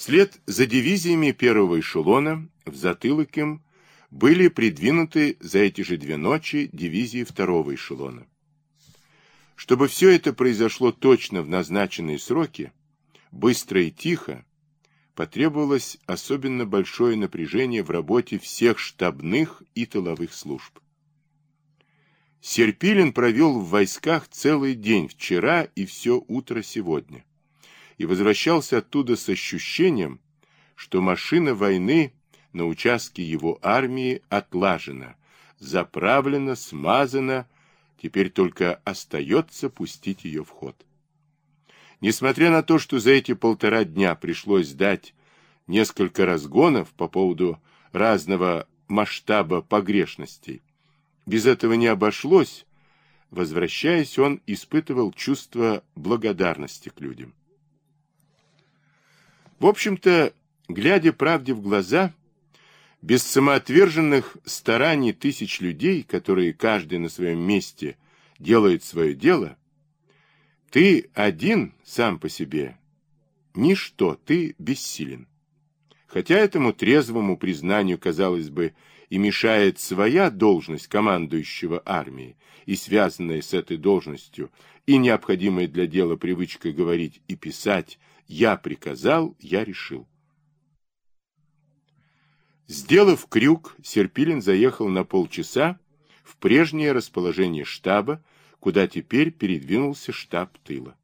Вслед за дивизиями первого эшелона в затылок им были придвинуты за эти же две ночи дивизии второго эшелона. Чтобы все это произошло точно в назначенные сроки, быстро и тихо, потребовалось особенно большое напряжение в работе всех штабных и тыловых служб. Серпилин провел в войсках целый день вчера и все утро сегодня, и возвращался оттуда с ощущением, что машина войны на участке его армии отлажена, заправлена, смазана, теперь только остается пустить ее в ход. Несмотря на то, что за эти полтора дня пришлось дать несколько разгонов по поводу разного масштаба погрешностей, без этого не обошлось, возвращаясь, он испытывал чувство благодарности к людям. В общем-то, глядя правде в глаза, без самоотверженных стараний тысяч людей, которые каждый на своем месте делает свое дело, ты один сам по себе, ничто, ты бессилен. Хотя этому трезвому признанию, казалось бы, и мешает своя должность командующего армией, и связанная с этой должностью, и необходимая для дела привычка говорить и писать «я приказал, я решил». Сделав крюк, Серпилин заехал на полчаса в прежнее расположение штаба, куда теперь передвинулся штаб тыла.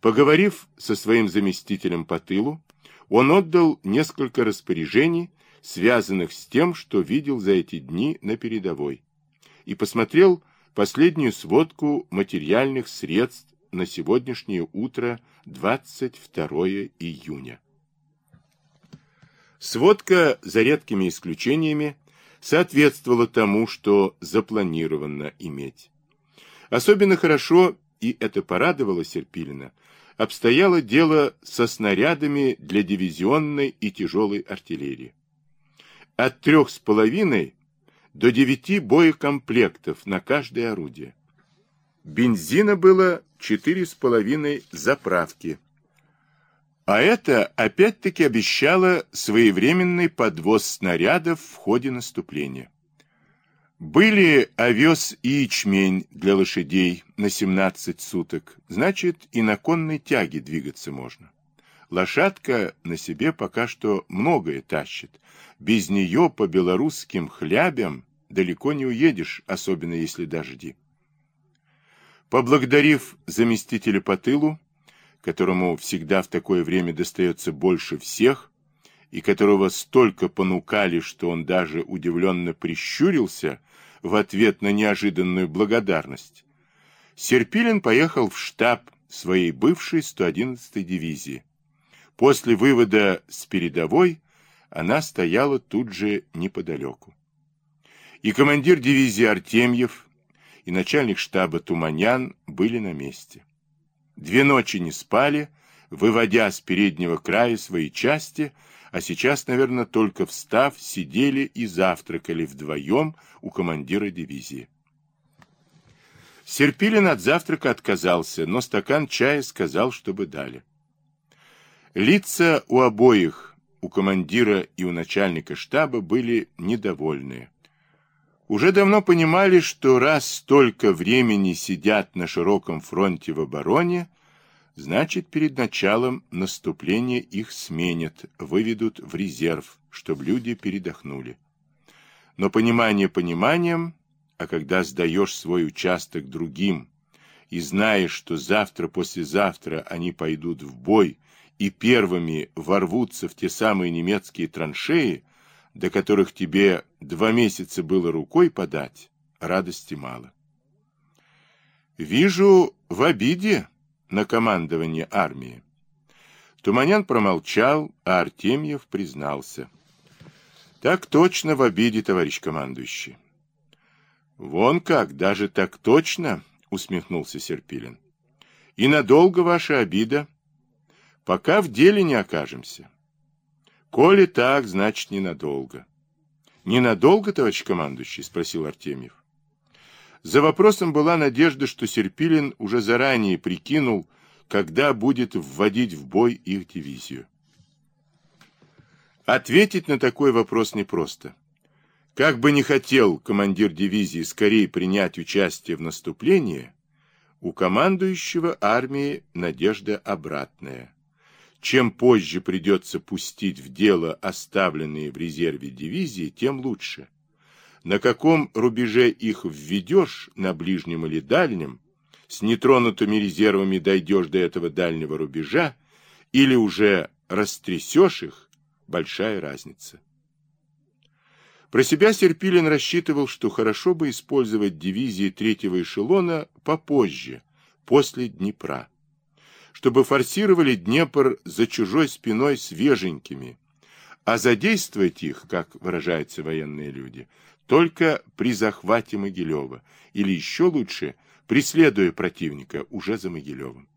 Поговорив со своим заместителем по тылу, он отдал несколько распоряжений, связанных с тем, что видел за эти дни на передовой, и посмотрел последнюю сводку материальных средств на сегодняшнее утро 22 июня. Сводка, за редкими исключениями, соответствовала тому, что запланировано иметь. Особенно хорошо, и это порадовало Серпилина, обстояло дело со снарядами для дивизионной и тяжелой артиллерии. От трех с половиной до девяти боекомплектов на каждое орудие. Бензина было четыре с половиной заправки. А это опять-таки обещало своевременный подвоз снарядов в ходе наступления. Были овес и ячмень для лошадей на 17 суток, значит и на конной тяге двигаться можно. Лошадка на себе пока что многое тащит. Без нее по белорусским хлябям далеко не уедешь, особенно если дожди. Поблагодарив заместителя по тылу, которому всегда в такое время достается больше всех, и которого столько понукали, что он даже удивленно прищурился в ответ на неожиданную благодарность, Серпилин поехал в штаб своей бывшей 111-й дивизии. После вывода с передовой она стояла тут же неподалеку. И командир дивизии Артемьев, и начальник штаба Туманян были на месте. Две ночи не спали, выводя с переднего края свои части, а сейчас, наверное, только встав, сидели и завтракали вдвоем у командира дивизии. Серпилин от завтрака отказался, но стакан чая сказал, чтобы дали. Лица у обоих, у командира и у начальника штаба, были недовольные. Уже давно понимали, что раз столько времени сидят на широком фронте в обороне, значит, перед началом наступления их сменят, выведут в резерв, чтобы люди передохнули. Но понимание пониманием, а когда сдаешь свой участок другим и знаешь, что завтра-послезавтра они пойдут в бой и первыми ворвутся в те самые немецкие траншеи, до которых тебе два месяца было рукой подать, радости мало. Вижу в обиде на командование армии. Туманян промолчал, а Артемьев признался. Так точно в обиде, товарищ командующий. Вон как, даже так точно, усмехнулся Серпилин. И надолго ваша обида? Пока в деле не окажемся. Коли так, значит, ненадолго. Ненадолго, товарищ командующий? Спросил Артемьев. За вопросом была надежда, что Серпилин уже заранее прикинул, когда будет вводить в бой их дивизию. Ответить на такой вопрос непросто. Как бы не хотел командир дивизии скорее принять участие в наступлении, у командующего армии надежда обратная. Чем позже придется пустить в дело оставленные в резерве дивизии, тем лучше. На каком рубеже их введешь, на ближнем или дальнем, с нетронутыми резервами дойдешь до этого дальнего рубежа, или уже растрясешь их, большая разница. Про себя Серпилин рассчитывал, что хорошо бы использовать дивизии третьего эшелона попозже, после Днепра, чтобы форсировали Днепр за чужой спиной свеженькими, а задействовать их, как выражаются военные люди, только при захвате Могилева, или еще лучше, преследуя противника уже за Могилевым.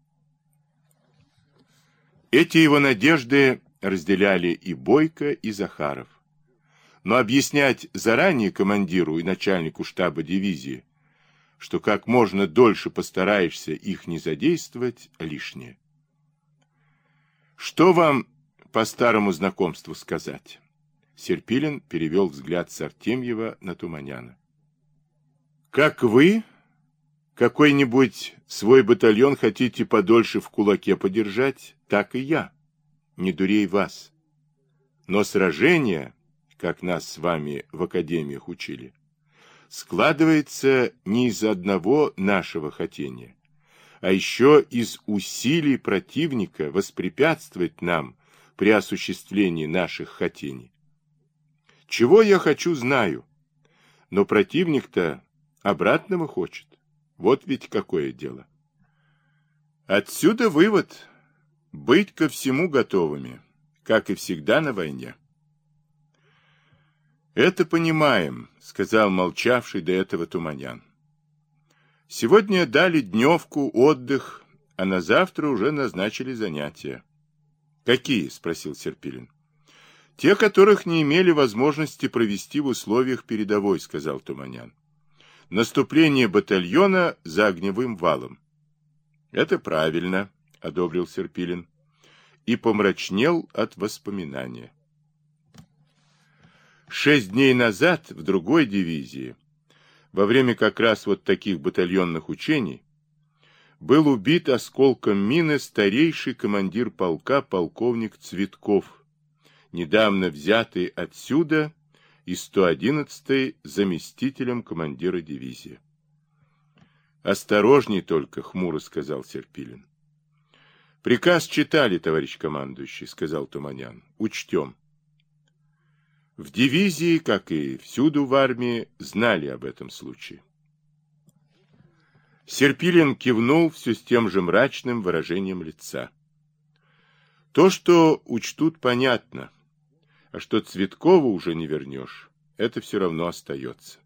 Эти его надежды разделяли и Бойко, и Захаров. Но объяснять заранее командиру и начальнику штаба дивизии, что как можно дольше постараешься их не задействовать, лишнее. Что вам по старому знакомству сказать? Серпилин перевел взгляд с Артемьева на Туманяна. Как вы какой-нибудь свой батальон хотите подольше в кулаке подержать, так и я. Не дурей вас. Но сражение как нас с вами в академиях учили, складывается не из одного нашего хотения, а еще из усилий противника воспрепятствовать нам при осуществлении наших хотений. Чего я хочу, знаю, но противник-то обратного хочет. Вот ведь какое дело. Отсюда вывод – быть ко всему готовыми, как и всегда на войне. «Это понимаем», — сказал молчавший до этого Туманян. «Сегодня дали дневку, отдых, а на завтра уже назначили занятия». «Какие?» — спросил Серпилин. «Те, которых не имели возможности провести в условиях передовой», — сказал Туманян. «Наступление батальона за огневым валом». «Это правильно», — одобрил Серпилин и помрачнел от воспоминания. Шесть дней назад в другой дивизии, во время как раз вот таких батальонных учений, был убит осколком мины старейший командир полка полковник Цветков, недавно взятый отсюда и 111-й заместителем командира дивизии. «Осторожней только», — хмуро сказал Серпилин. «Приказ читали, товарищ командующий», — сказал Туманян. «Учтем». В дивизии, как и всюду в армии, знали об этом случае. Серпилин кивнул все с тем же мрачным выражением лица. То, что учтут, понятно, а что Цветкова уже не вернешь, это все равно остается.